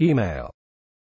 Email.